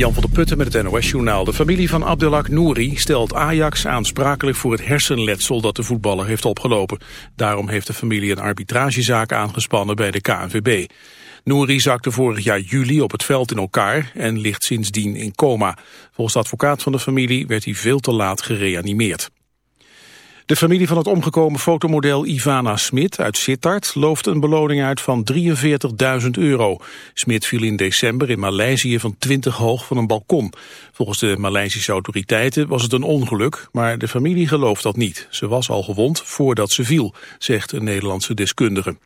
Jan van der Putten met het NOS-journaal. De familie van Abdelak Nouri stelt Ajax aansprakelijk voor het hersenletsel dat de voetballer heeft opgelopen. Daarom heeft de familie een arbitragezaak aangespannen bij de KNVB. Nouri zakte vorig jaar juli op het veld in elkaar en ligt sindsdien in coma. Volgens de advocaat van de familie werd hij veel te laat gereanimeerd. De familie van het omgekomen fotomodel Ivana Smit uit Sittard looft een beloning uit van 43.000 euro. Smit viel in december in Maleisië van 20 hoog van een balkon. Volgens de Maleisische autoriteiten was het een ongeluk, maar de familie gelooft dat niet. Ze was al gewond voordat ze viel, zegt een Nederlandse deskundige.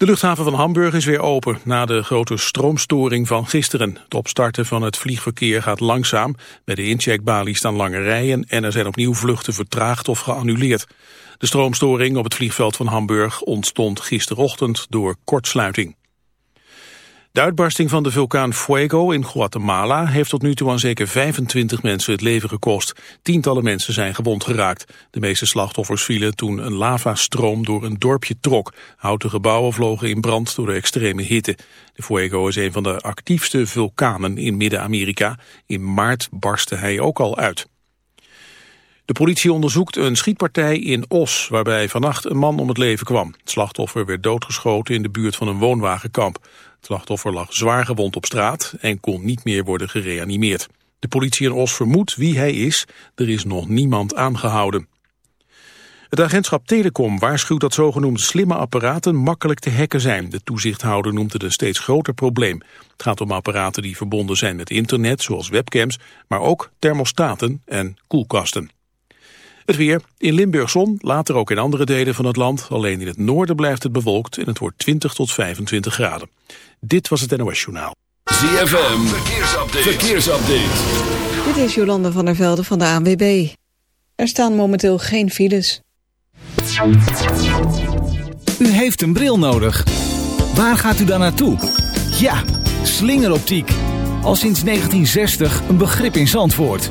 De luchthaven van Hamburg is weer open na de grote stroomstoring van gisteren. Het opstarten van het vliegverkeer gaat langzaam. Bij de incheckbalie staan lange rijen en er zijn opnieuw vluchten vertraagd of geannuleerd. De stroomstoring op het vliegveld van Hamburg ontstond gisterochtend door kortsluiting. De uitbarsting van de vulkaan Fuego in Guatemala heeft tot nu toe aan zeker 25 mensen het leven gekost. Tientallen mensen zijn gewond geraakt. De meeste slachtoffers vielen toen een lavastroom door een dorpje trok. Houten gebouwen vlogen in brand door de extreme hitte. De Fuego is een van de actiefste vulkanen in Midden-Amerika. In maart barstte hij ook al uit. De politie onderzoekt een schietpartij in Os, waarbij vannacht een man om het leven kwam. Het slachtoffer werd doodgeschoten in de buurt van een woonwagenkamp. Slachtoffer lag zwaar gewond op straat en kon niet meer worden gereanimeerd. De politie in Os vermoedt wie hij is. Er is nog niemand aangehouden. Het agentschap Telecom waarschuwt dat zogenoemde slimme apparaten makkelijk te hacken zijn. De toezichthouder noemt het een steeds groter probleem. Het gaat om apparaten die verbonden zijn met internet, zoals webcams, maar ook thermostaten en koelkasten. Het weer. In Limburg zon, later ook in andere delen van het land. Alleen in het noorden blijft het bewolkt en het wordt 20 tot 25 graden. Dit was het NOS Journaal. ZFM, verkeersupdate. verkeersupdate. Dit is Jolande van der Velde van de ANWB. Er staan momenteel geen files. U heeft een bril nodig. Waar gaat u dan naartoe? Ja, slingeroptiek. Al sinds 1960 een begrip in Zandvoort.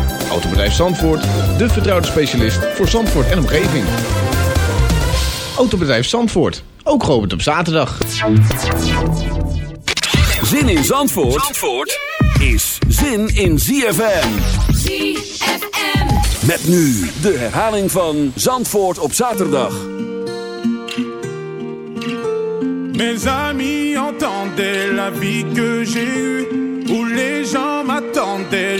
Autobedrijf Zandvoort, de vertrouwde specialist voor Zandvoort en omgeving. Autobedrijf Zandvoort, ook geopend op zaterdag. Zin in Zandvoort, Zandvoort is zin in ZFM. ZFM. Met nu de herhaling van Zandvoort op zaterdag. Mes amis entendaient la vie que j'ai eue, où les gens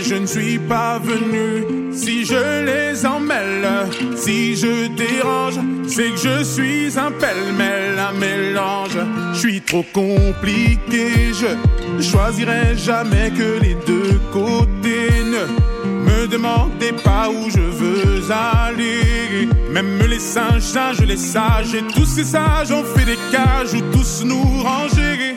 je ne suis pas venu. Si je les emmêle, si je dérange, c'est que je suis un pêle-mêle, un mélange. Je suis trop compliqué, je choisirai jamais que les deux côtés. Ne me demandez pas où je veux aller. Même les singes, singes, les sages, et tous ces sages ont fait des cages où tous nous ranger.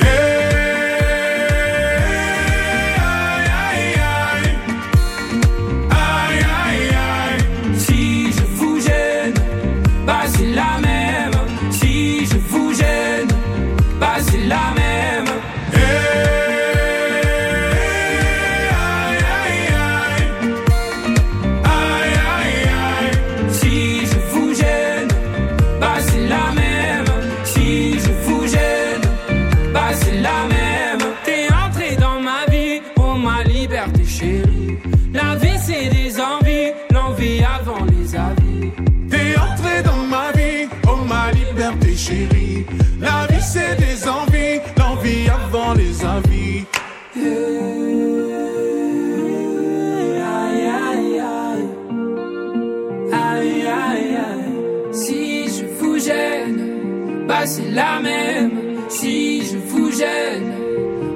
Ei!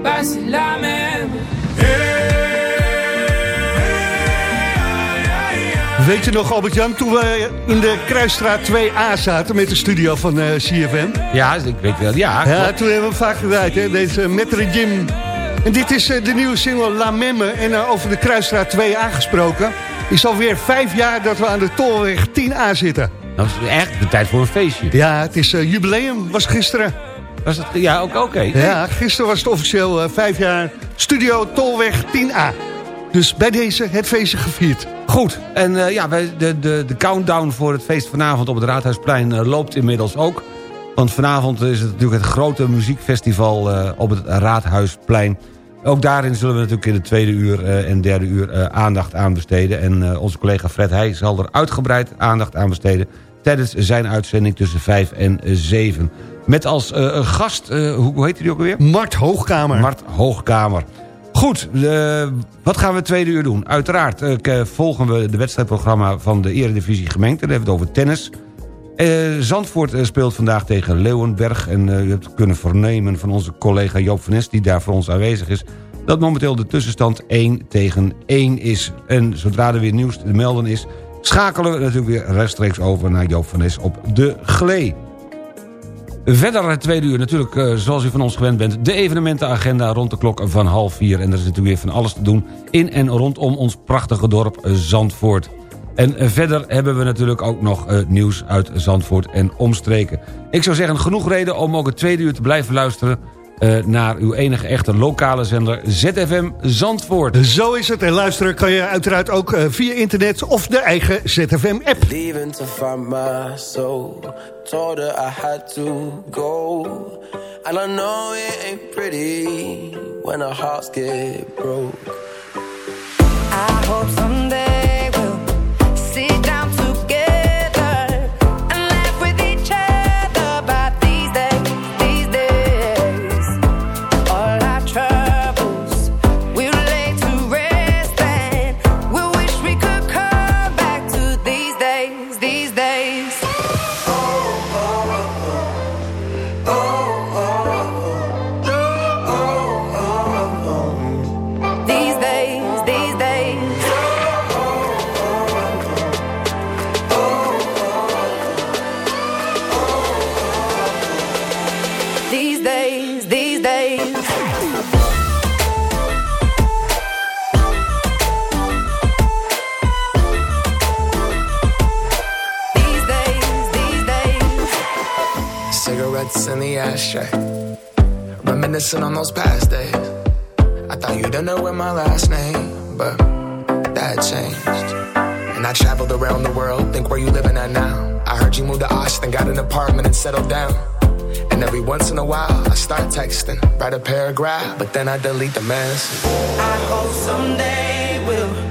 Bah c'est la même. Weet je nog, Albert-Jan, toen we in de Kruisstraat 2A zaten met de studio van eh, CFM? Ja, ik weet wel, ja. Ja, toen hebben we vaak gedraaid, hè, deze Metro Jim. En dit is eh, de nieuwe single La Memme. En eh, over de Kruisstraat 2A gesproken. Is alweer vijf jaar dat we aan de Tolweg 10A zitten. Dat is echt de tijd voor een feestje. Ja, het is eh, jubileum, was gisteren. Was het, ja, ook oké. Ja, gisteren was het officieel eh, vijf jaar Studio Tolweg 10A. Dus bij deze het feestje gevierd. Goed, en eh, ja, wij, de, de, de countdown voor het feest vanavond op het Raadhuisplein eh, loopt inmiddels ook. Want vanavond is het natuurlijk het grote muziekfestival op het Raadhuisplein. Ook daarin zullen we natuurlijk in de tweede uur en derde uur aandacht aan besteden. En onze collega Fred Heij zal er uitgebreid aandacht aan besteden... tijdens zijn uitzending tussen 5 en 7. Met als eh, een gast, eh, hoe, heet hij ook alweer? Mart Hoogkamer. Mart Hoogkamer. Goed, eh, wat gaan we het tweede uur doen? Uiteraard eh, volgen we de wedstrijdprogramma van de Eredivisie gemengd. Daar hebben we het over tennis. Eh, Zandvoort eh, speelt vandaag tegen Leeuwenberg. En eh, u hebt kunnen vernemen van onze collega Joop van Nes... die daar voor ons aanwezig is... dat momenteel de tussenstand 1 tegen 1 is. En zodra er weer nieuws te melden is... schakelen we natuurlijk weer rechtstreeks over naar Joop van Nes op de Glee. Verder het tweede uur natuurlijk, eh, zoals u van ons gewend bent... de evenementenagenda rond de klok van half vier. En er is natuurlijk weer van alles te doen in en rondom ons prachtige dorp Zandvoort. En verder hebben we natuurlijk ook nog eh, nieuws uit Zandvoort en omstreken. Ik zou zeggen, genoeg reden om ook het tweede uur te blijven luisteren... eh, naar uw enige echte lokale zender ZFM Zandvoort. Zo is het. En luisteren kan je uiteraard ook eh, via internet of de eigen ZFM-app. Leaving to find my soul. Told her I had to go. And I know it ain't pretty when our hearts get broke. I hope someday Cigarettes in the ashtray. Reminiscing on those past days. I thought you didn't know my last name, but that changed. And I traveled around the world, think where you living at now. I heard you moved to Austin, got an apartment and settled down. And every once in a while, I start texting, write a paragraph, but then I delete the message. I hope someday we'll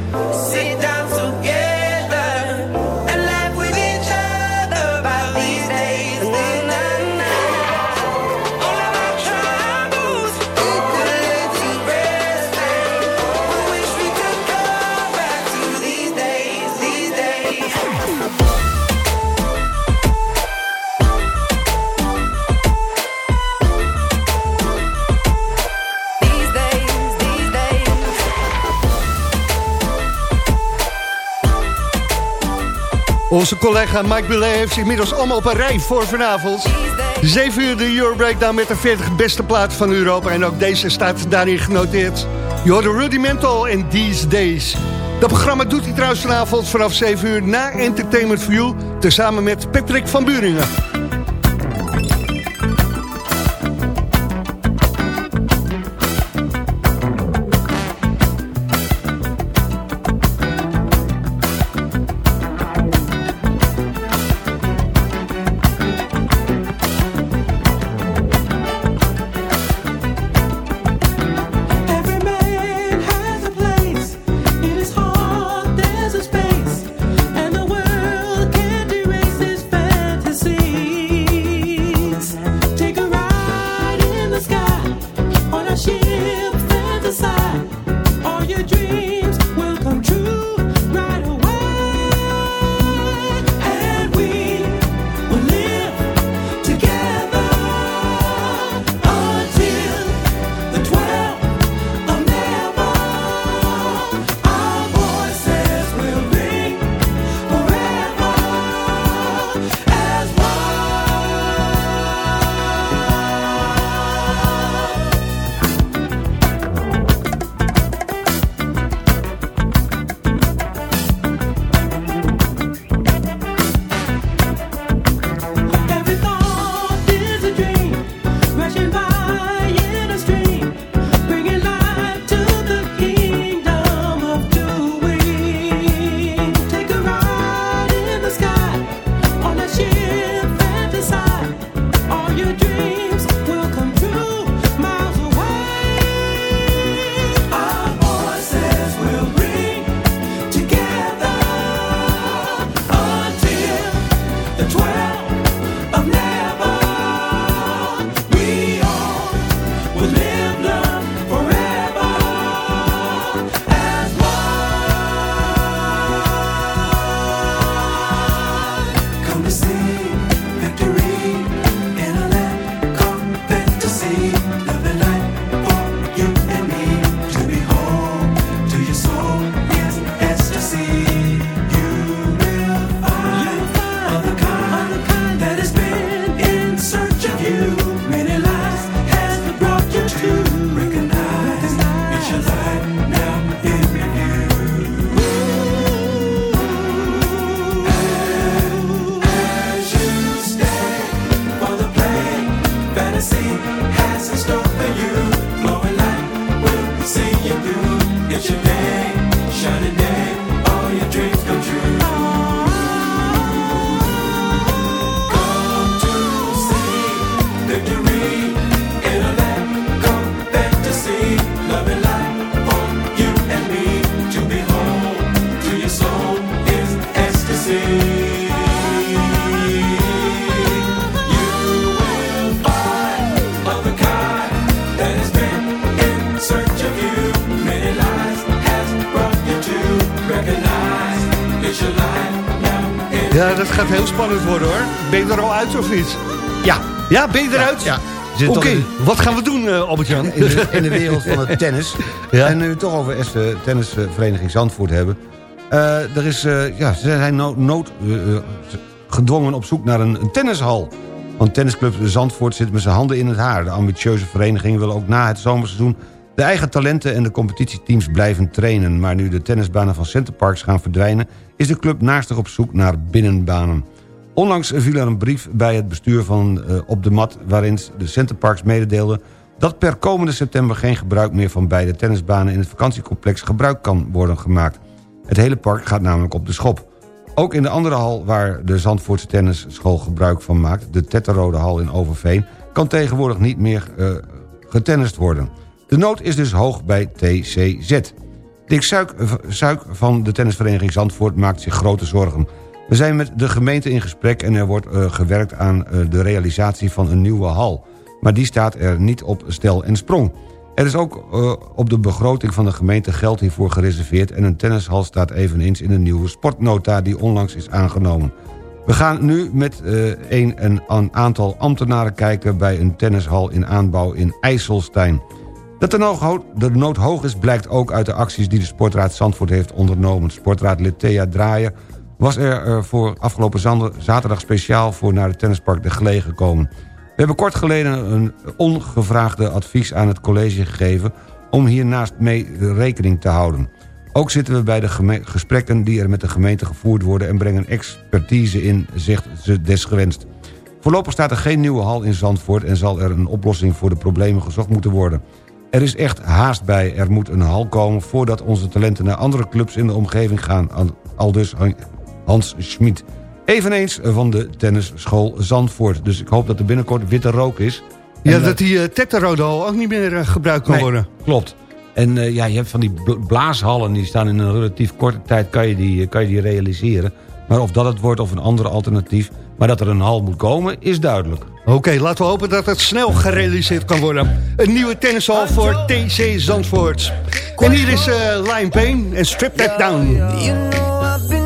Onze collega Mike Billet heeft ze inmiddels allemaal op een rij voor vanavond. 7 uur de Euro Breakdown met de 40 beste platen van Europa. En ook deze staat daarin genoteerd. Je hoort de Rudimental in These Days. Dat programma doet hij trouwens vanavond vanaf 7 uur na Entertainment for You. Tezamen met Patrick van Buringen. Oké, wat gaan we doen, uh, Albert-Jan? In de, in de wereld van het tennis. En nu we het toch over SV tennisvereniging Zandvoort hebben. Eh, er is, eh, ja, ze zijn nood, nood eh, eh, gedwongen op zoek naar een, een tennishal. Want tennisclub Zandvoort zit met zijn handen in het haar. De ambitieuze vereniging wil ook na het zomerseizoen... de eigen talenten en de competitieteams blijven trainen. Maar nu de tennisbanen van Centerparks gaan verdwijnen... is de club naastig op zoek naar binnenbanen. Onlangs viel er een brief bij het bestuur van eh, Op de Mat... waarin de Centerparks mededeelde dat per komende september geen gebruik meer van beide tennisbanen in het vakantiecomplex gebruik kan worden gemaakt. Het hele park gaat namelijk op de schop. Ook in de andere hal waar de Zandvoortse tennisschool gebruik van maakt... de Tetterode hal in Overveen... kan tegenwoordig niet meer eh, getennist worden. De nood is dus hoog bij TCZ. Dick Suik, Suik van de tennisvereniging Zandvoort maakt zich grote zorgen. We zijn met de gemeente in gesprek en er wordt uh, gewerkt aan uh, de realisatie van een nieuwe hal. Maar die staat er niet op stel en sprong. Er is ook uh, op de begroting van de gemeente geld hiervoor gereserveerd... en een tennishal staat eveneens in een nieuwe sportnota die onlangs is aangenomen. We gaan nu met een, een, een aantal ambtenaren kijken... bij een tennishal in aanbouw in IJsselstein. Dat de nood, de nood hoog is blijkt ook uit de acties die de Sportraad Zandvoort heeft ondernomen. Sportraadlid Thea Draaier was er eh, voor afgelopen zaterdag speciaal voor naar het tennispark De Gelee gekomen. We hebben kort geleden een ongevraagde advies aan het college gegeven... om hiernaast mee rekening te houden. Ook zitten we bij de gesprekken die er met de gemeente gevoerd worden... en brengen expertise in, zegt ze desgewenst. Voorlopig staat er geen nieuwe hal in Zandvoort... en zal er een oplossing voor de problemen gezocht moeten worden. Er is echt haast bij. Er moet een hal komen voordat onze talenten naar andere clubs in de omgeving gaan. Al- Aldus Hans Schmid. Eveneens van de tennisschool Zandvoort. Dus ik hoop dat er binnenkort witte rook is. Ja, En, dat die uh, Tetterodal ook niet meer eh, gebruikt kan Nee, worden. Klopt. En eh, ja, je hebt van die bla- blaashallen, die staan in een relatief korte tijd, kan je, die, kan je die realiseren. Maar of dat het wordt of een andere alternatief, maar dat er een hal moet komen, is duidelijk. Oké, laten we hopen dat het snel gerealiseerd kan worden. Een nieuwe tennishal voor TC Zandvoort. En hier is eh Lion Payne en Strip That Down.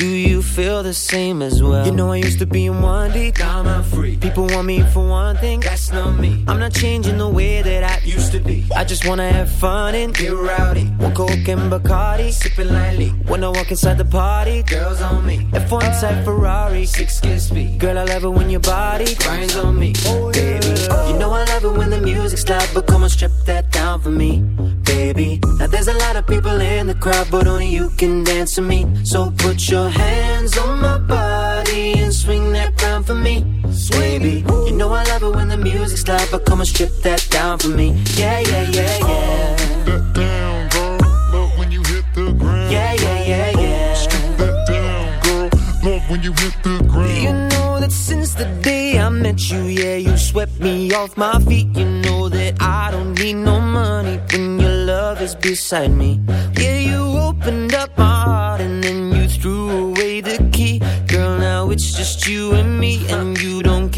Do you feel the same as well? You know I used to be in one deep, now I'm free. People want me for one thing, that's not me. I'm not changing the way that I used to be. I just wanna have fun and get rowdy. One coke and Bacardi, sipping lightly. When I walk inside the party, girls on me. F1 type Ferrari, six kiss speed. Girl, I love it when your body grinds on me. Oh, Baby, oh. you know I love it when the music's loud, but come on, strip that down for me. Baby, now there's a lot of people in the crowd, but only you can dance to me. So put your hands on my body and swing that round for me. Baby, you know I love it when the music's loud, but come and strip that down for me. Yeah, yeah, yeah, yeah. That down, girl. Love when you hit the ground. Yeah, yeah, yeah, yeah. Strip that down, girl. Love when you hit the ground. You know that since the day I met you, yeah, you swept me off my feet. You know that I don't need no money when your is beside me. Yeah, you opened up my heart and then you threw away the key. Girl, now it's just you and me, and you don't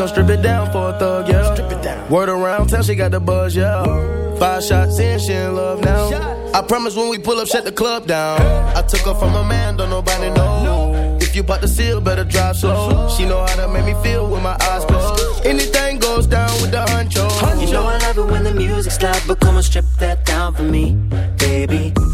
Gon' strip it down for a thug, yeah. Strip it down. Word around town, she got the buzz, yeah. Five shots in, she in love now. I promise when we pull up, shut the club down. I took her from a man, don't nobody know. If you bought the seal, better drive slow. She know how to make me feel with my eyes closed. Anything goes down with the honcho. You know I love it when the music's loud, but come on, strip that down for me, baby.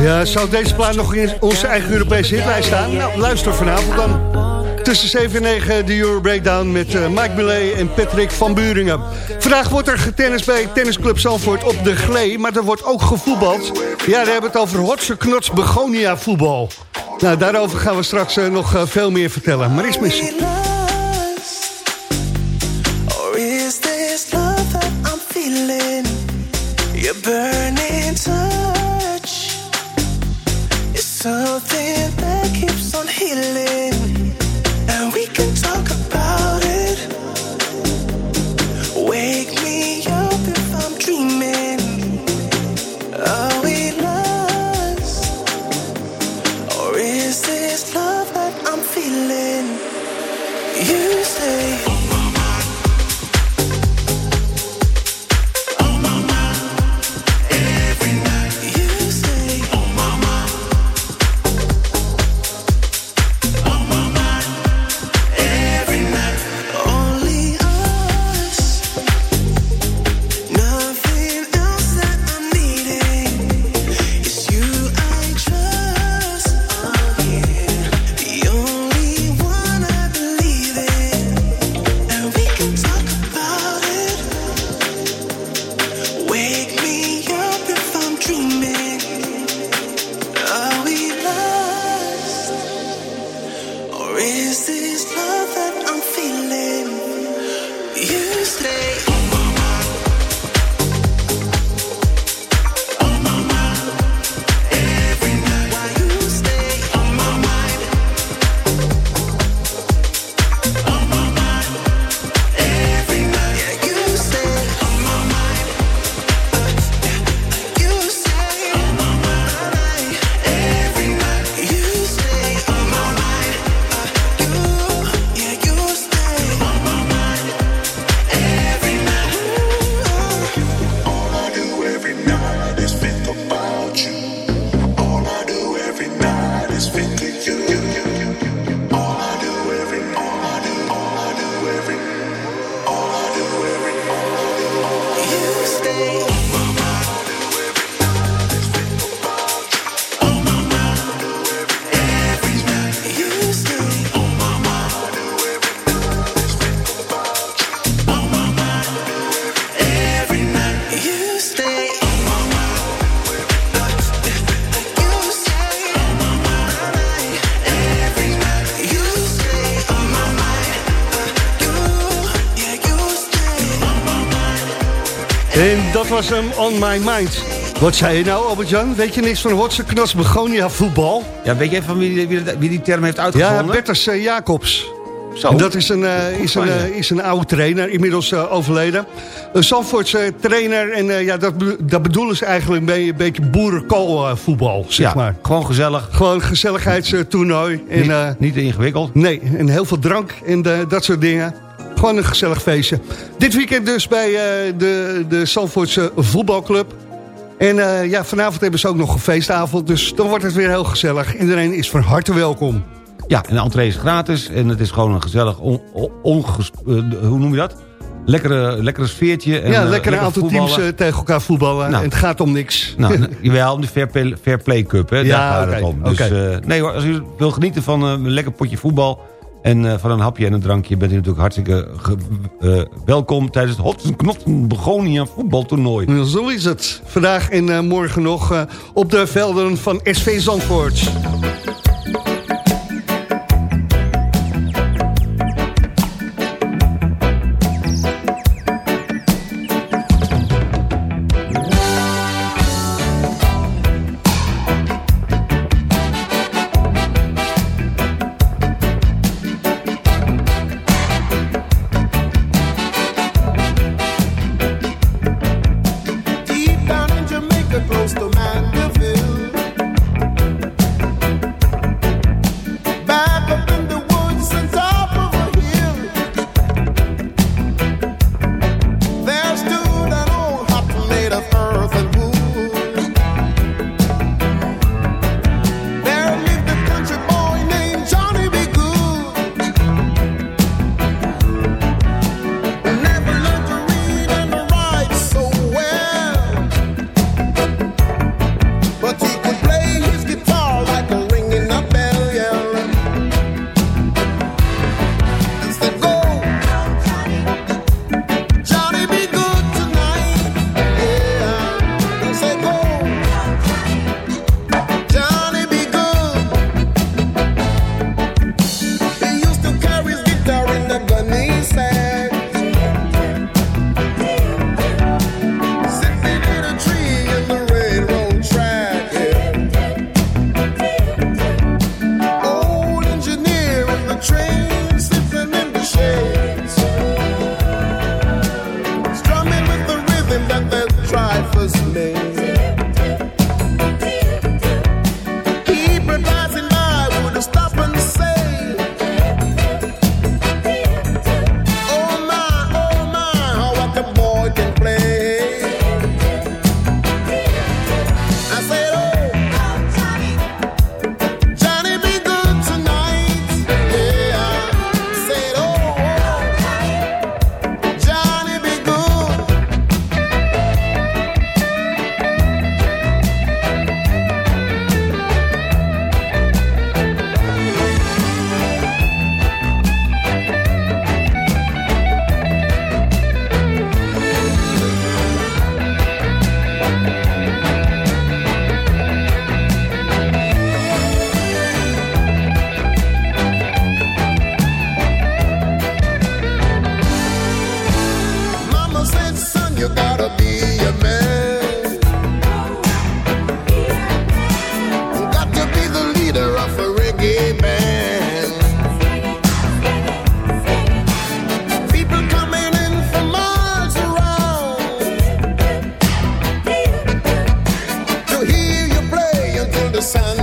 Ja, zou deze plaat nog in onze eigen Europese hitlijst staan? Nou, luister vanavond dan. Tussen 7 en 9 de Euro Breakdown met eh, Mike Millet en Patrick van Buringen. Vandaag wordt er getennis bij Tennisclub Zandvoort op de Glee, maar er wordt ook gevoetbald. Ja, we hebben het over Hotse Knots Begonia voetbal. Nou, daarover gaan we straks eh, nog eh, veel meer vertellen. Maar is mis. Was hem on my mind. Wat zei je nou, Albert-Jan? Weet je niks van Hotse Knas Begonia voetbal? Ja, weet je even wie, wie, wie die term heeft uitgevonden? Ja, Bertus eh, Jacobs. Zo. En dat is een, eh, is, een, eh, is een oude trainer, inmiddels eh, overleden. Een Zandvoortse trainer. En eh, ja, dat, be- dat bedoelen ze eigenlijk mee een beetje boerenkoolvoetbal, zeg Ja, maar. gewoon gezellig. Gewoon gezelligheidstoernooi. En, Niet, eh, niet ingewikkeld. Nee, en heel veel drank en de- dat soort dingen. Gewoon een gezellig feestje. Dit weekend dus bij eh, de, de Zandvoortse voetbalclub. En eh, ja, vanavond hebben ze ook nog een feestavond. Dus dan wordt het weer heel gezellig. Iedereen is van harte welkom. Ja, en de entree is gratis. En het is gewoon een gezellig, on, eh, hoe noem je dat? Lekkere, lekkere sfeertje. En, ja, lekker een aantal teams tegen elkaar voetballen. Nou. En het gaat om niks. Nou, n- jawel, de Fair Play, Fair Play Cup, hè, Ja, daar gaat het om. Dus, nee hoor, als u wil genieten van een lekker potje voetbal... en eh, van een hapje en een drankje... bent u natuurlijk hartstikke eh, welkom... tijdens het Hotsen Knotten Begonia voetbaltoernooi. Zo is het. Vandaag en eh, morgen nog op de velden van SV Zandvoort. The sun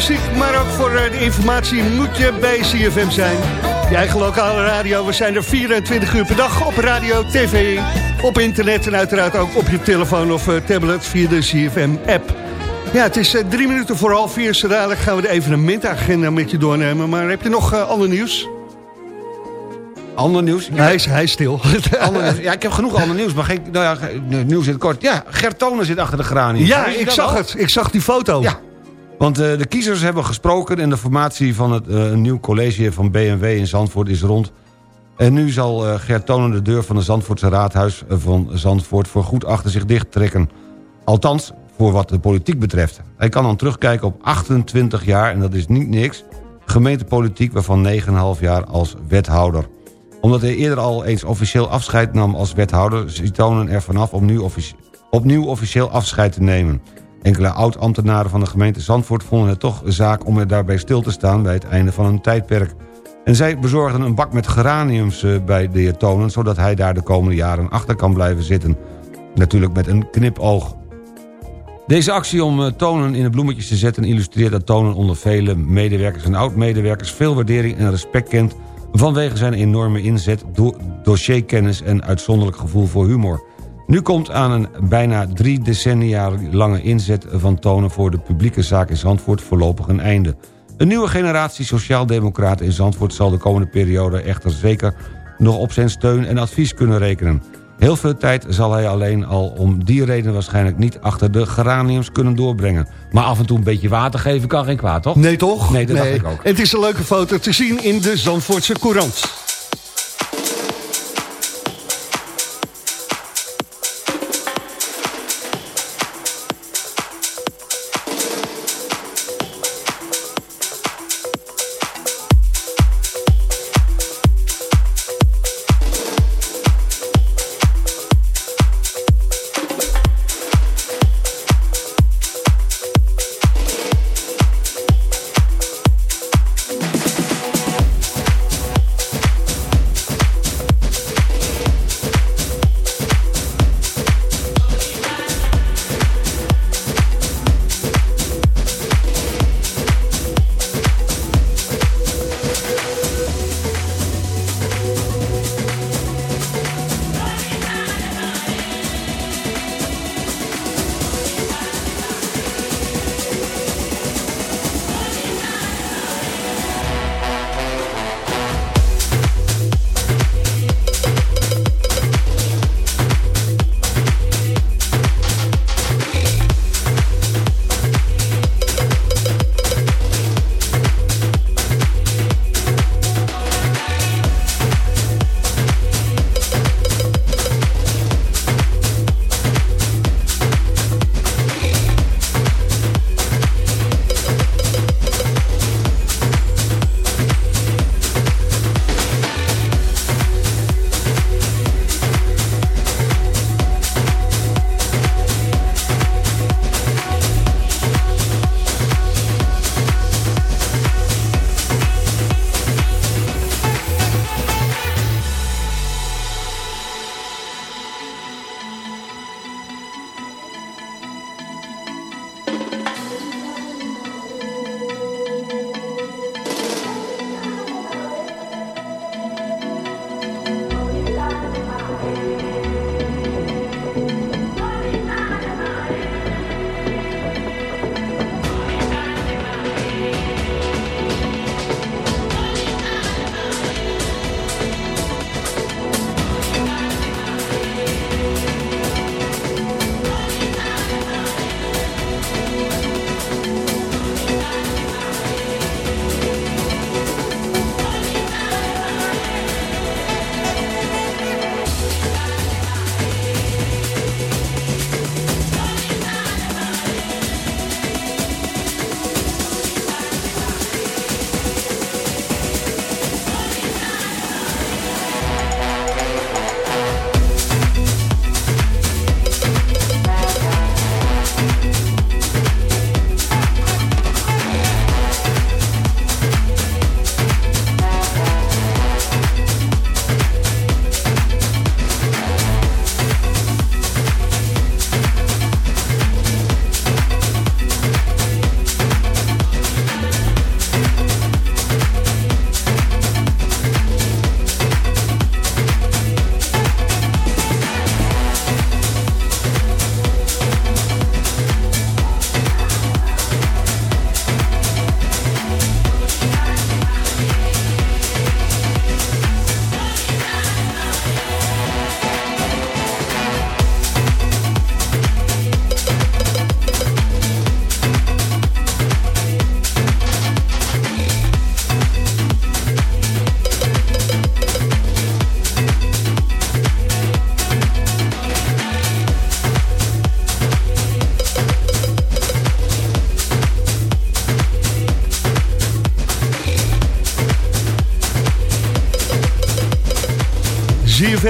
muziek, maar ook voor eh, de informatie moet je bij CFM zijn. Je eigen lokale radio. We zijn er 24 uur per dag op radio, tv, op internet... en uiteraard ook op je telefoon of eh, tablet via de CFM-app. Ja, het is eh, drie minuten voor half vier. Zo dadelijk gaan we de evenementagenda met je doornemen. Maar heb je nog ander nieuws? Ander nieuws? Hij, is, hij is stil. Nieuws. Ja, ik heb genoeg ander nieuws, maar geen nou ja, nieuws in het kort. Ja, Gert Tonen zit achter de granium. ja, ik zag al? het. Ik zag die foto. Ja. Want eh, de kiezers hebben gesproken en de formatie van het eh, een nieuw college van BMW in Zandvoort is rond. En nu zal eh, Gert Tonen de deur van de Zandvoortse raadhuis van Zandvoort voor goed achter zich dicht trekken. Althans, voor wat de politiek betreft. Hij kan dan terugkijken op 28 jaar, en dat is niet niks, gemeentepolitiek waarvan 9,5 jaar als wethouder. Omdat hij eerder al eens officieel afscheid nam als wethouder... ziet Tonen er vanaf om nu opnieuw officieel afscheid te nemen. Enkele oud-ambtenaren van de gemeente Zandvoort vonden het toch zaak om er daarbij stil te staan bij het einde van een tijdperk. En zij bezorgden een bak met geraniums eh, bij de heer Tonen... zodat hij daar de komende jaren achter kan blijven zitten. Natuurlijk met een knipoog. Deze actie om eh, Tonen in de bloemetjes te zetten... illustreert dat Tonen onder vele medewerkers en oud-medewerkers... veel waardering en respect kent vanwege zijn enorme inzet... do- dossierkennis en uitzonderlijk gevoel voor humor. Nu komt aan een bijna drie decennia lange inzet van Tonen... voor de publieke zaak in Zandvoort voorlopig een einde. Een nieuwe generatie sociaaldemocraten in Zandvoort... zal de komende periode echter zeker nog op zijn steun en advies kunnen rekenen. Heel veel tijd zal hij alleen al om die reden waarschijnlijk niet achter de geraniums kunnen doorbrengen. Maar af en toe een beetje water geven kan geen kwaad, toch? Nee, toch? Nee, dat dacht ik ook. Het is een leuke foto te zien in de Zandvoortse Courant.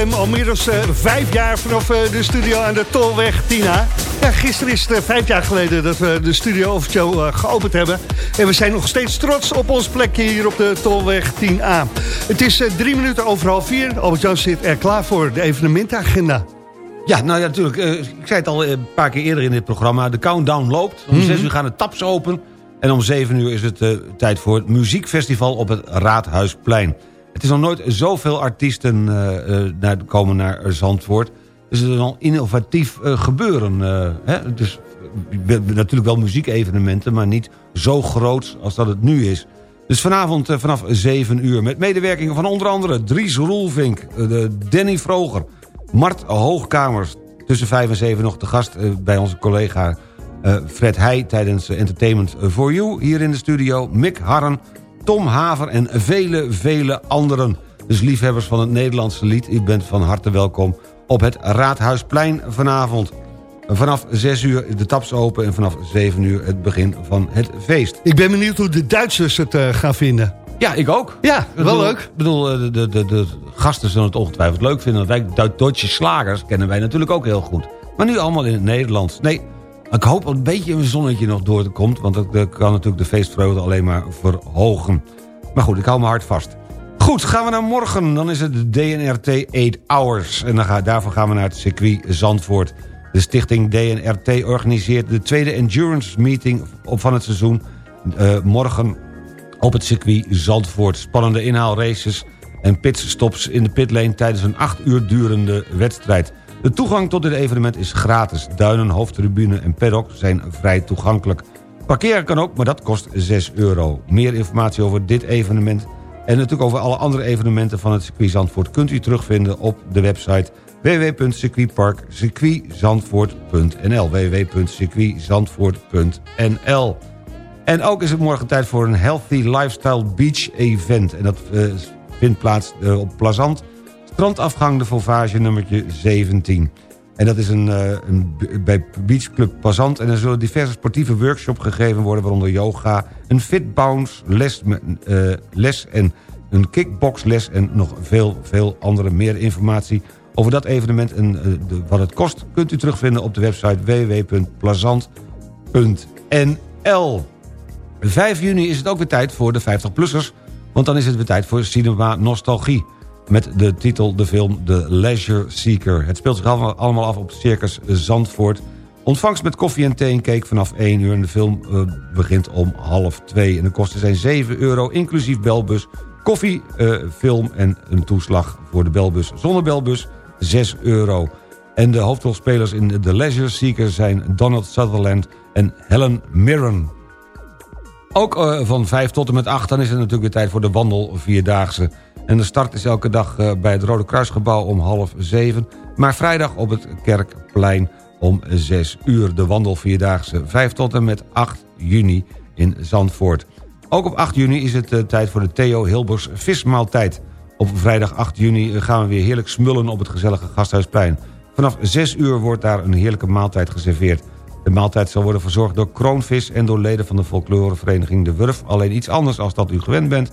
ZFM al eh, vijf jaar vanaf eh, de studio aan de Tolweg Tina. Ja, gisteren is het eh, vijf jaar geleden dat we de studio officieel geopend hebben. En we zijn nog steeds trots op ons plekje hier op de Tolweg 10A. Het is drie minuten over half vier. Albert-Jan zit er klaar voor de evenementenagenda. Ja, nou ja, natuurlijk. ik zei het al een paar keer eerder in dit programma. De countdown loopt. Om Mhm. zes uur gaan de taps open. En om zeven uur is het tijd voor het muziekfestival op het Raadhuisplein. Het is nog nooit zoveel artiesten eh, eh, naar, komen naar Zandvoort. Dus het is een innovatief eh, gebeuren. hè? Dus natuurlijk wel muziekevenementen... maar niet zo groot als dat het nu is. Dus vanavond vanaf 7 uur met medewerking van onder andere... Dries Roelvink, Danny Vroger, Mart Hoogkamers... tussen 5 en 7 nog te gast bij onze collega Fred Heij... tijdens Entertainment for You hier in de studio. Mick Harren, Tom Haver en vele, vele anderen. Dus liefhebbers van het Nederlandse lied... u bent van harte welkom op het Raadhuisplein vanavond. Vanaf 6 uur de taps open en vanaf 7 uur het begin van het feest. Ik ben benieuwd hoe de Duitsers het eh, gaan vinden. Ja, ik ook. Ja, wel bedoel- leuk. Ik bedoel, eh, de, de, de, de gasten zullen het ongetwijfeld leuk vinden. Want wij, Duit- Duitse slagers, kennen wij natuurlijk ook heel goed. Maar nu allemaal in het Nederlands. Nee, ik hoop een beetje een zonnetje nog doorkomt. Want dat, dat kan natuurlijk de feestvreugde alleen maar verhogen. Maar goed, ik hou mijn hart vast. Goed, gaan we naar morgen. Dan is het de DNRT 8 Hours. En dan daarvoor gaan we naar het circuit Zandvoort. De stichting DNRT organiseert de tweede endurance meeting van het seizoen. eh, morgen op het circuit Zandvoort. Spannende inhaalraces en pitstops in de pitlane... tijdens een acht uur durende wedstrijd. De toegang tot dit evenement is gratis. Duinen, hoofdtribune en paddock zijn vrij toegankelijk. Parkeren kan ook, maar dat kost 6 euro. Meer informatie over dit evenement... en natuurlijk over alle andere evenementen van het circuit Zandvoort... kunt u terugvinden op de website www.circuitparkcircuitzandvoort.nl www.circuitzandvoort.nl en ook is het morgen tijd voor een Healthy Lifestyle Beach Event. En dat eh, vindt plaats eh, op Plazant, strandafgang de Fauvage nummertje 17. En dat is een, eh, bij Beach Club Plazant. En er zullen diverse sportieve workshops gegeven worden... waaronder yoga, een fit bounce, les, eh, les en een kickboxles... en nog veel, veel andere meer informatie over dat evenement... en eh, wat het kost kunt u terugvinden op de website www.plazant.nl. 5 juni is het ook weer tijd voor de 50-plussers... want dan is het weer tijd voor Cinema Nostalgie... met de titel de film The Leisure Seeker. Het speelt zich allemaal af op Circus Zandvoort. Ontvangst met koffie en thee en vanaf 1 uur... en de film eh, begint om half 2. En de kosten zijn 7 euro, inclusief belbus... koffie, eh, film en een toeslag voor de belbus. Zonder belbus 6 euro. En de hoofdrolspelers in The Leisure Seeker zijn Donald Sutherland en Helen Mirren. Ook eh, van 5 tot en met 8, dan is het natuurlijk weer tijd voor de wandel Vierdaagse. En de start is elke dag eh, bij het Rode Kruisgebouw om half 7. Maar vrijdag op het Kerkplein om 6 uur. De wandel Vierdaagse 5 tot en met 8 juni in Zandvoort. Ook op 8 juni is het eh, tijd voor de Theo Hilbers vismaaltijd. Op vrijdag 8 juni gaan we weer heerlijk smullen op het gezellige Gasthuisplein. Vanaf 6 uur wordt daar een heerlijke maaltijd geserveerd. De maaltijd zal worden verzorgd door Kroonvis en door leden van de folklorevereniging De Wurf. Alleen iets anders als dat u gewend bent.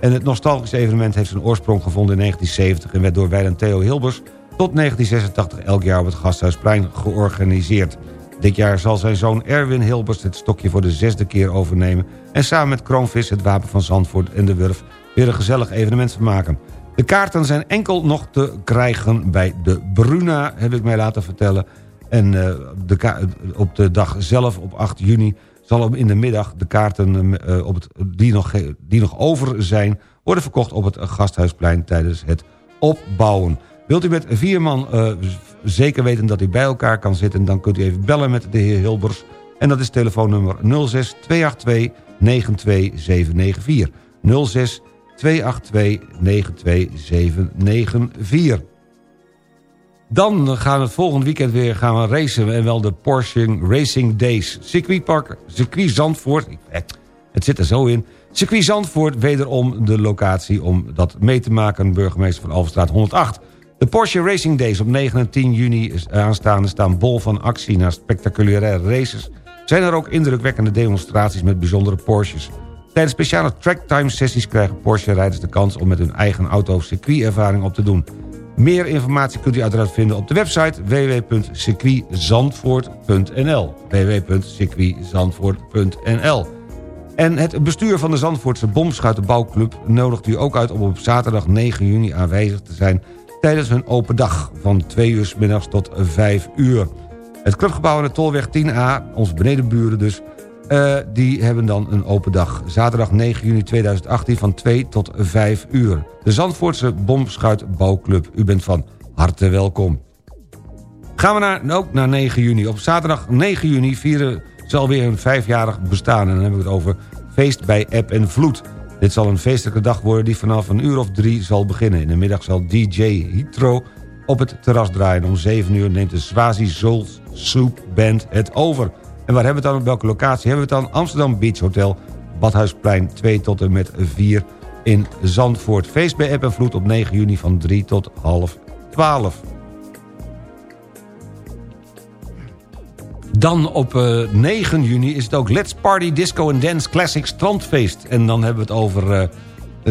En het nostalgische evenement heeft zijn oorsprong gevonden in 1970... en werd door Wijlen Theo Hilbers tot 1986 elk jaar op het Gasthuisplein georganiseerd. Dit jaar zal zijn zoon Erwin Hilbers het stokje voor de zesde keer overnemen... en samen met Kroonvis, het Wapen van Zandvoort en De Wurf... weer een gezellig evenement van maken. De kaarten zijn enkel nog te krijgen bij de Bruna, heb ik mij laten vertellen... En eh, de op de dag zelf, op 8 juni, zal in de middag de kaarten eh, op het, die, nog, die nog over zijn... worden verkocht op het Gasthuisplein tijdens het opbouwen. Wilt u met vier man eh, zeker weten dat u bij elkaar kan zitten... dan kunt u even bellen met de heer Hilbers. En dat is telefoonnummer 06 282 92794. 06 282 92794. Dan gaan we het volgende weekend weer gaan we racen. En wel de Porsche Racing Days. Circuitpark, circuit Zandvoort. eh, Het zit er zo in. Circuit Zandvoort, wederom de locatie om dat mee te maken. Burgemeester van Alverstraat 108. De Porsche Racing Days op 9 en 10 juni aanstaande staan bol van actie. Na spectaculaire races zijn er ook indrukwekkende demonstraties met bijzondere Porsches. Tijdens speciale tracktime sessies krijgen Porsche-rijders de kans om met hun eigen auto circuitervaring op te doen. Meer informatie kunt u uiteraard vinden op de website www.circuitzandvoort.nl www.circuitzandvoort.nl En het bestuur van de Zandvoortse Bomschuitenbouwclub nodigt u ook uit om op zaterdag 9 juni aanwezig te zijn tijdens hun open dag van 2 uur middags tot 5 uur. Het clubgebouw aan de Tolweg 10A, onze benedenburen dus... eh, die hebben dan een open dag. Zaterdag 9 juni 2018 van 2 tot 5 uur. De Zandvoortse Bomschuitbouwclub. U bent van harte welkom. Gaan we naar, ook naar 9 juni. Op zaterdag 9 juni vieren ze alweer hun vijfjarig bestaan. En dan hebben we het over feest bij App en Vloed. Dit zal een feestelijke dag worden die vanaf een uur of drie zal beginnen. In de middag zal DJ Hitro op het terras draaien. Om 7 uur neemt de Swazi Soul Soup Band het over. En waar hebben we dan? Welke locatie hebben we het dan? Amsterdam Beach Hotel, Badhuisplein 2 tot en met 4 in Zandvoort. Feest bij App op 9 juni van 3 tot half 12. Dan op eh, 9 juni is het ook Let's Party Disco and Dance Classic Strandfeest. En dan hebben we het over... eh,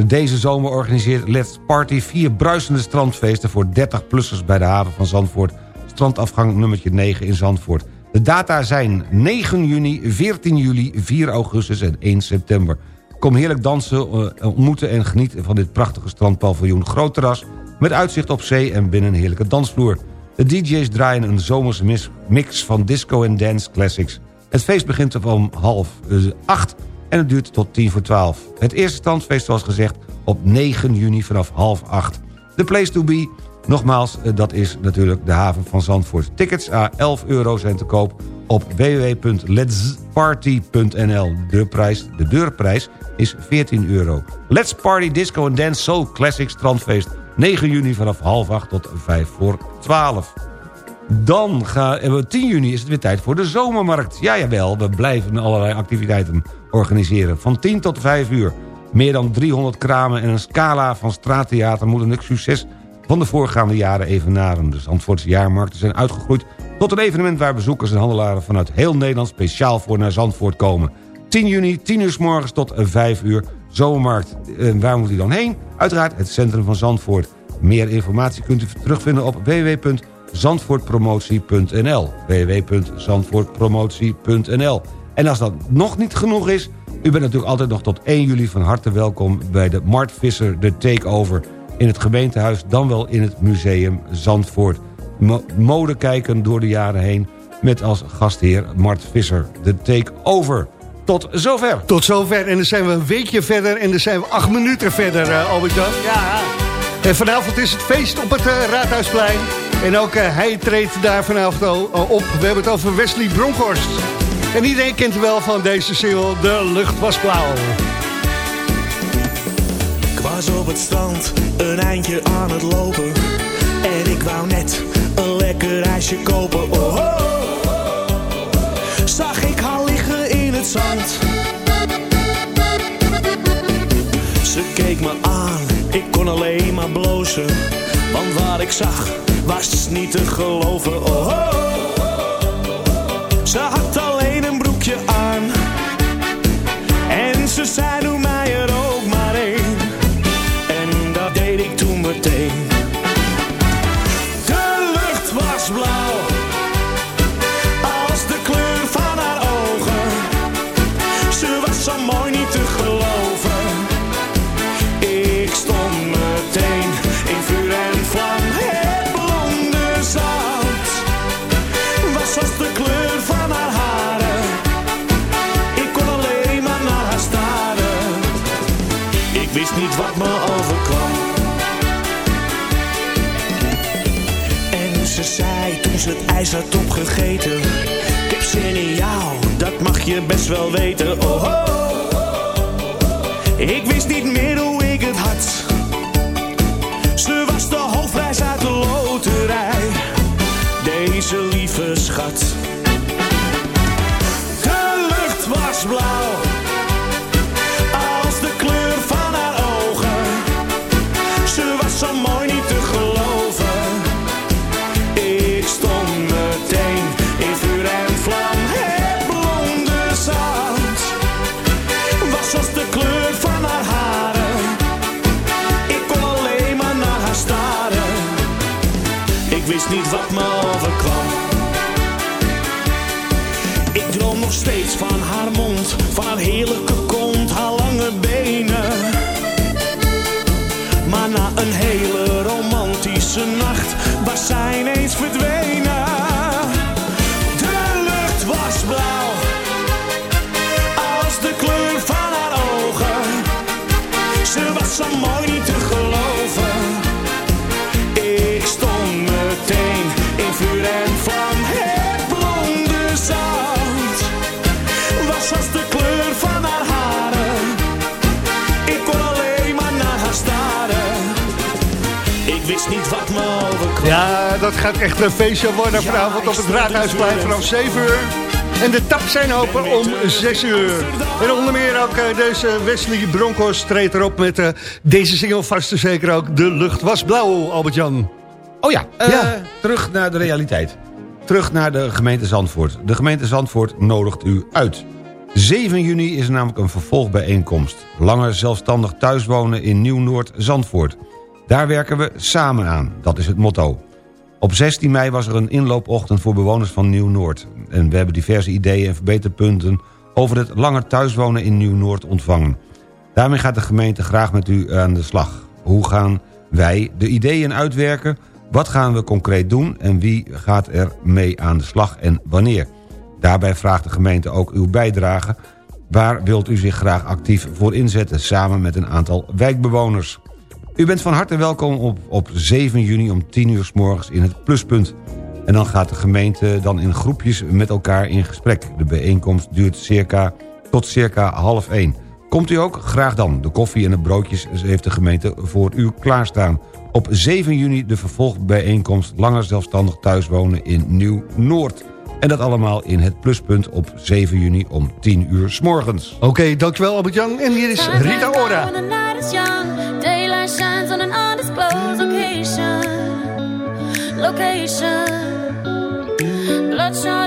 deze zomer organiseert Let's Party vier bruisende strandfeesten... voor 30-plussers bij de haven van Zandvoort. Strandafgang nummertje 9 in Zandvoort. De data zijn 9 juni, 14 juli, 4 augustus en 1 september. Kom heerlijk dansen, eh, ontmoeten en genieten van dit prachtige strandpaviljoen. Groot terras, met uitzicht op zee en binnen een heerlijke dansvloer. De DJ's draaien een zomerse mix van disco en dance classics. Het feest begint om half eh, acht en het duurt tot tien voor twaalf. Het eerste strandfeest zoals gezegd op 9 juni vanaf half acht. De place to be, nogmaals, eh, dat is natuurlijk de haven van Zandvoort. Tickets à 11 euro zijn te koop op www.letsparty.nl. De, prijs, de deurprijs is 14 euro. Let's Party Disco and Dance Soul Classic Strandfeest. 9 juni vanaf half 8 tot 5 voor 12. Dan gaan hebben we 10 juni is het weer tijd voor de zomermarkt. Ja, jawel, we blijven allerlei activiteiten organiseren. Van 10 tot 5 uur. Meer dan 300 kramen en een scala van straattheater... moeten het succes van de voorgaande jaren evenaren. De Zandvoortse jaarmarkten zijn uitgegroeid tot een evenement... waar bezoekers en handelaren vanuit heel Nederland speciaal voor naar Zandvoort komen. 10 juni, 10 uur s morgens tot 5 uur, zomermarkt. En waar moet u dan heen? Uiteraard het centrum van Zandvoort. Meer informatie kunt u terugvinden op www.zandvoortpromotie.nl www.zandvoortpromotie.nl En als dat nog niet genoeg is... u bent natuurlijk altijd nog tot 1 juli van harte welkom... bij de Mart Visser de Takeover in het gemeentehuis... dan wel in het museum Zandvoort. Mo- mode kijken door de jaren heen... met als gastheer Mart Visser de Takeover. Tot zover. Tot zover. En dan zijn we een weekje verder en dan zijn we acht minuten verder, uh, Albert-Jan. Ja. En vanavond is het feest op het eh, Raadhuisplein. En ook eh, hij treedt daar vanavond al op. We hebben het over Wesley Bronkhorst. En iedereen kent hem wel van deze single, De Lucht Was Blauw. Was op het strand, een eindje aan het lopen. En ik wou net een lekker ijsje kopen. Oh, oh. Zag ik haar liggen in het zand. Ze keek me aan, ik kon alleen maar blozen. Want wat ik zag, was niet te geloven. Oh, het ijs had opgegeten. Ik heb zin in jou, dat mag je best wel weten. Oh, oh. Ik wist niet meer hoe ik het had. Ze was de hoofdprijs uit de loterij. Deze lieve schat. De lucht was blauw. Ja, dat gaat echt een feestje worden vanavond op het Raadhuisplein vanaf 7 uur. En de taps zijn open om 6 uur. En onder meer ook eh, deze Wesley Bronkhorst treedt erop met eh, deze single vast en zeker ook De lucht was blauw, Albert-Jan. Oh ja, eh, terug naar de realiteit. Terug naar de gemeente Zandvoort. De gemeente Zandvoort nodigt u uit. 7 juni is namelijk een vervolgbijeenkomst. Langer zelfstandig thuiswonen in Nieuw-Noord Zandvoort. Daar werken we samen aan, dat is het motto. Op 16 mei was er een inloopochtend voor bewoners van Nieuw-Noord. En we hebben diverse ideeën en verbeterpunten... over het langer thuiswonen in Nieuw-Noord ontvangen. Daarmee gaat de gemeente graag met u aan de slag. Hoe gaan wij de ideeën uitwerken? Wat gaan we concreet doen? En wie gaat er mee aan de slag en wanneer? Daarbij vraagt de gemeente ook uw bijdrage. Waar wilt u zich graag actief voor inzetten... samen met een aantal wijkbewoners? U bent van harte welkom op, op 7 juni om 10 uur s morgens in het Pluspunt. En dan gaat de gemeente dan in groepjes met elkaar in gesprek. De bijeenkomst duurt circa tot circa half 1. Komt u ook? Graag dan. De koffie en de broodjes heeft de gemeente voor u klaarstaan. Op 7 juni de vervolgbijeenkomst Langer Zelfstandig Thuiswonen in Nieuw-Noord. En dat allemaal in het Pluspunt op 7 juni om 10 uur s morgens. Oké, dankjewel Albert-Jan. En hier is Rita Ora. Location. Bloodshot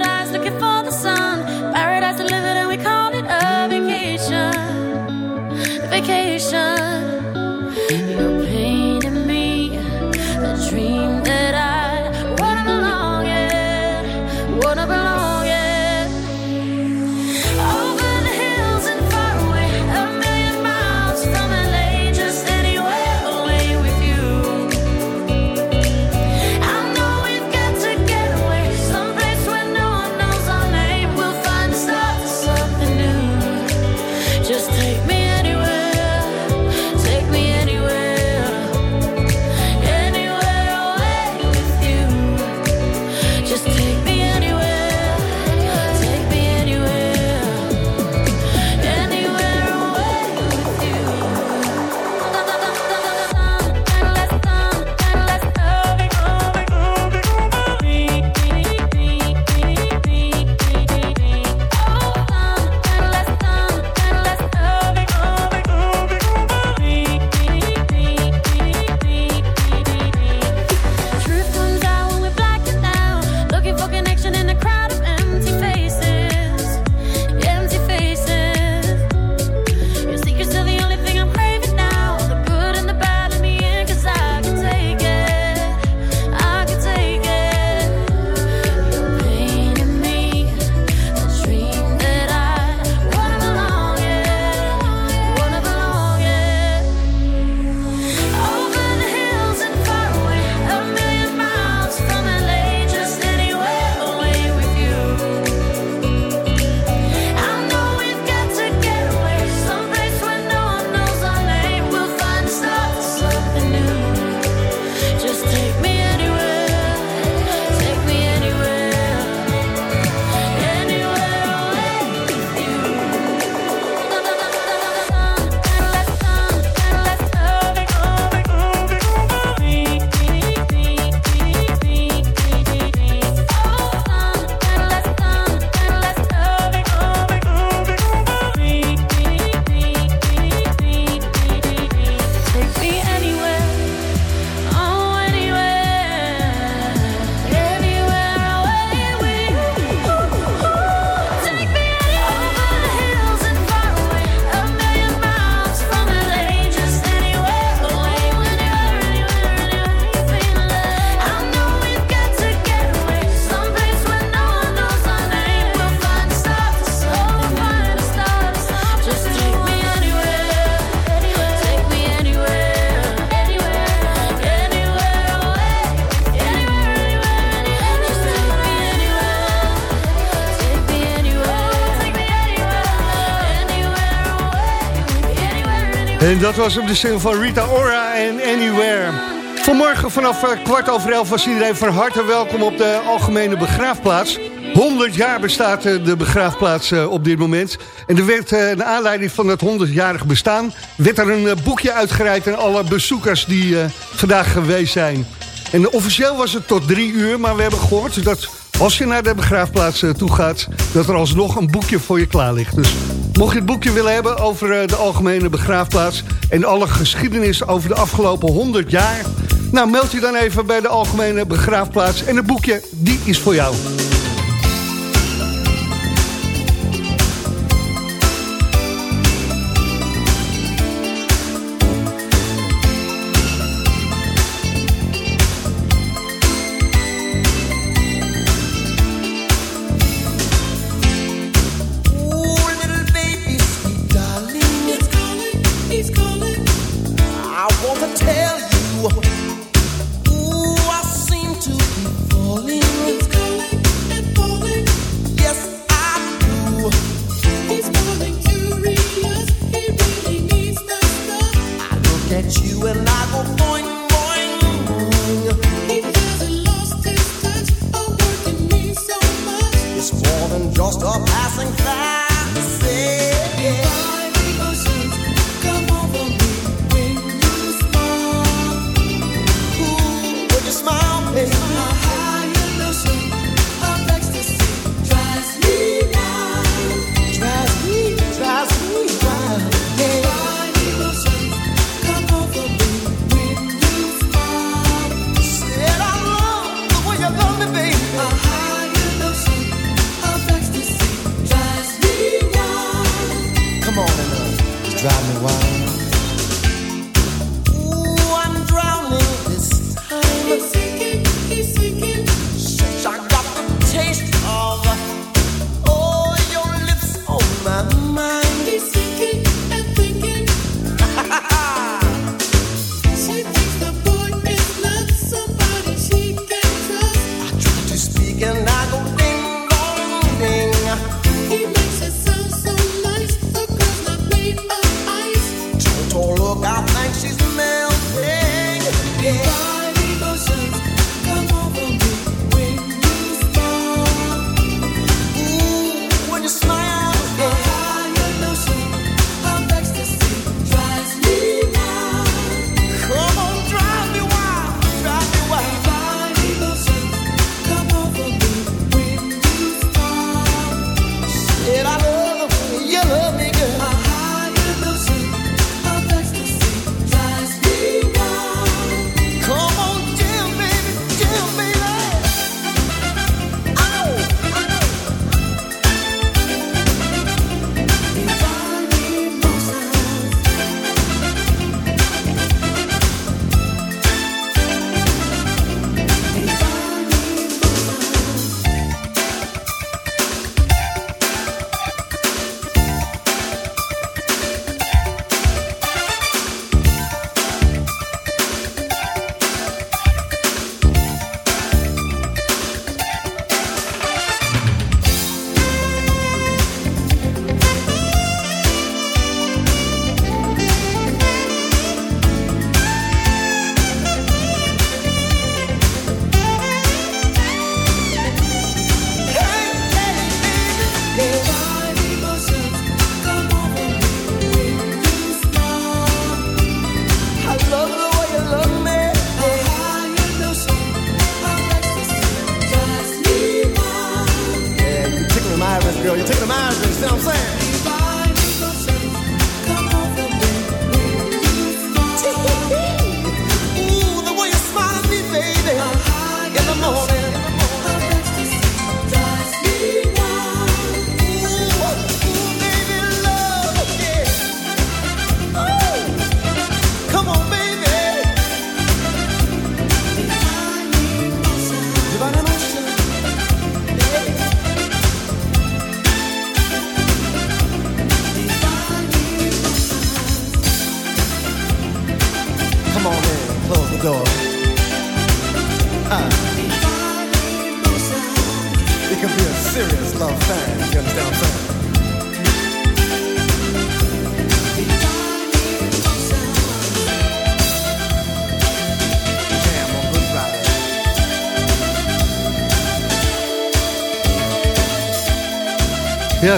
Dat was op de single van Rita Ora en Anywhere. Vanmorgen vanaf eh, kwart over elf was iedereen van harte welkom op de Algemene Begraafplaats. 100 jaar bestaat eh, de begraafplaats eh, op dit moment. En er werd, naar aanleiding van het 100-jarig bestaan... werd er een boekje uitgereikt aan alle bezoekers die vandaag geweest zijn. En officieel was het tot drie uur, maar we hebben gehoord dat als je naar de begraafplaats toe gaat... dat er alsnog een boekje voor je klaar ligt. Dus mocht je het boekje willen hebben over de algemene begraafplaats... en alle geschiedenis over de afgelopen 100 jaar... nou, meld je dan even bij de algemene begraafplaats... en het boekje, die is voor jou.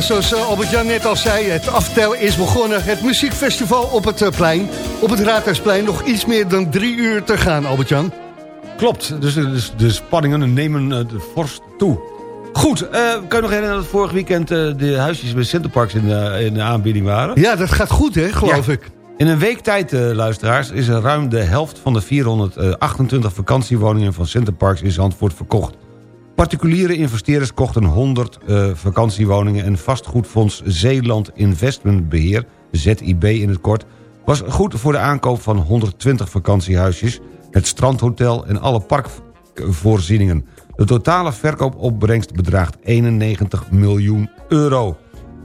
Zoals eh, Albert-Jan net al zei, het aftellen is begonnen. Het muziekfestival op het eh, plein, op het Raadhuisplein. Nog iets meer dan drie uur te gaan, Albert-Jan. Klopt, dus, dus de spanningen nemen eh, de vorst toe. Goed, eh, kan je nog herinneren dat vorig weekend de huisjes bij Centerparks in, de- in de aanbieding waren? Ja, dat gaat goed, hè, geloof Ja. ik. In een week tijd, luisteraars, is er ruim de helft van de 428 vakantiewoningen van Centerparks in Zandvoort verkocht. Particuliere investeerders kochten 100 eh, vakantiewoningen en vastgoedfonds Zeeland Investment Beheer, ZIB in het kort, was goed voor de aankoop van 120 vakantiehuisjes, het strandhotel en alle parkvoorzieningen. De totale verkoopopbrengst bedraagt 91 miljoen euro.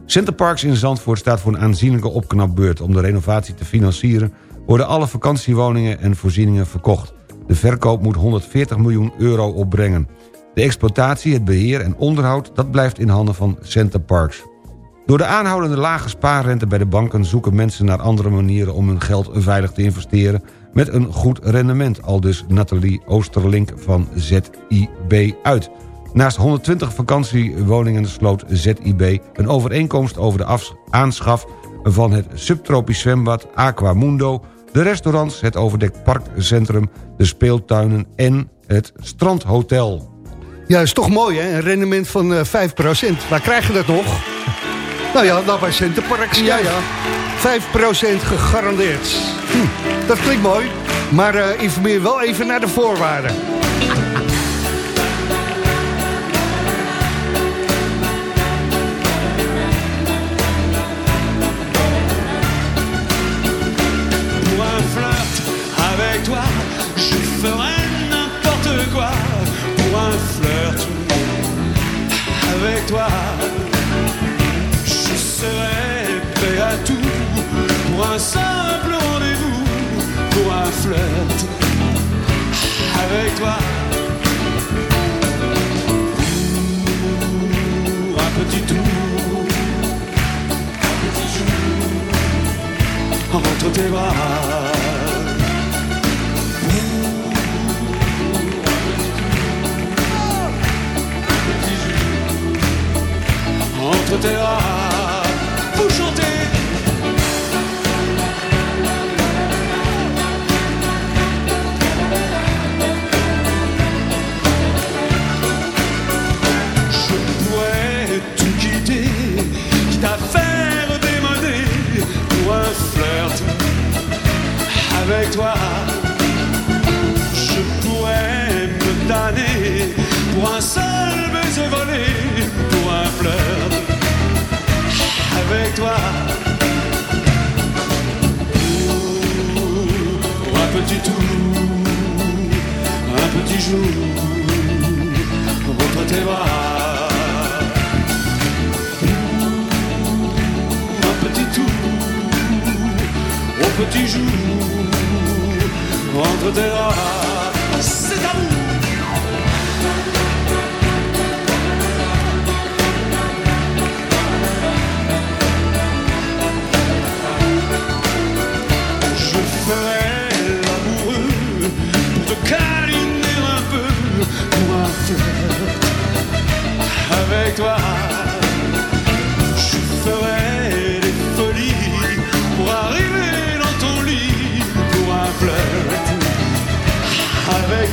Centerparks in Zandvoort staat voor een aanzienlijke opknapbeurt. Om de renovatie te financieren worden alle vakantiewoningen en voorzieningen verkocht. De verkoop moet 140 miljoen euro opbrengen. De exploitatie, het beheer en onderhoud, dat blijft in handen van Centerparks. Door de aanhoudende lage spaarrente bij de banken zoeken mensen naar andere manieren om hun geld veilig te investeren met een goed rendement, al dus Nathalie Oosterlink van ZIB uit. Naast 120 vakantiewoningen sloot ZIB een overeenkomst over de aanschaf van het subtropisch zwembad Aquamundo, de restaurants, het overdekt parkcentrum, de speeltuinen en het strandhotel. Ja, is toch mooi, hè? Een rendement van eh 5%. Waar krijg je dat nog? Nou ja, nou bij Centerparks. Ja, ja. 5% gegarandeerd. Hm, dat klinkt mooi. Maar eh, informeer wel even naar de voorwaarden. Pour un flirt avec toi, je ferai n'importe quoi. Pour un flirt avec toi, je serai prêt à tout. Pour un simple rendez-vous, pour un flirt avec toi. Pour un petit tour, un petit jour entre tes bras. Vous chantez. Je pourrais tout quitter, quitte à faire démoder pour un flirt avec toi. Petit jour entre tes bras. C'est à. Je ferai l'amoureux pour te câliner un peu pour un avec toi.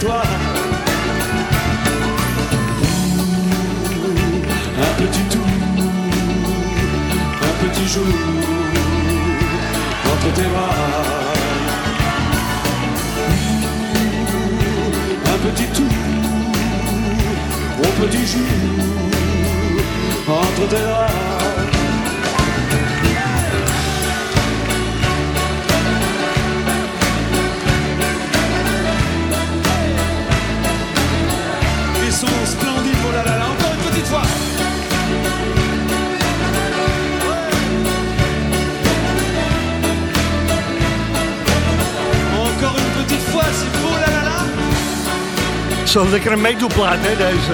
Un petit tour, un petit jour entre tes bras. Un petit tour au petit jour entre tes bras. Zo'n lekkere meedoeplaat, hè, deze.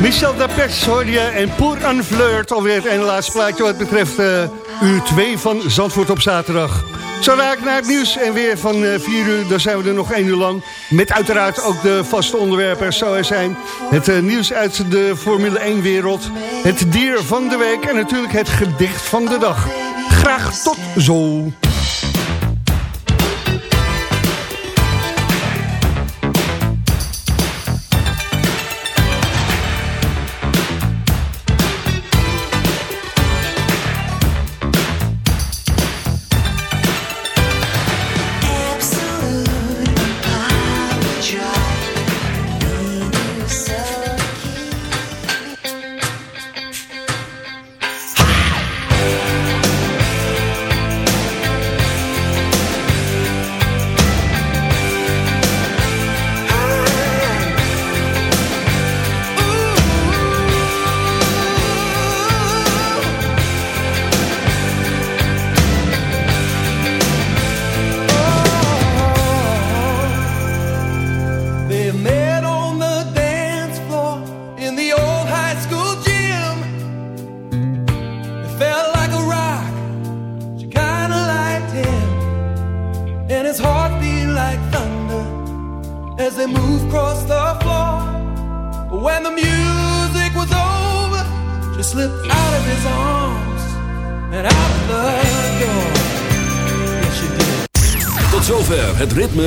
Michel Dapes hoor je en Pour un Flirt. Alweer het ene laatste plaatje wat betreft eh, uur 2 van Zandvoort op zaterdag. Zo raak naar het nieuws en weer van 4 uur. Dan zijn we er nog 1 uur lang. Met uiteraard ook de vaste onderwerpen zo er zijn. Het eh, nieuws uit de Formule 1 wereld. Het dier van de week en natuurlijk het gedicht van de dag. Graag tot zo.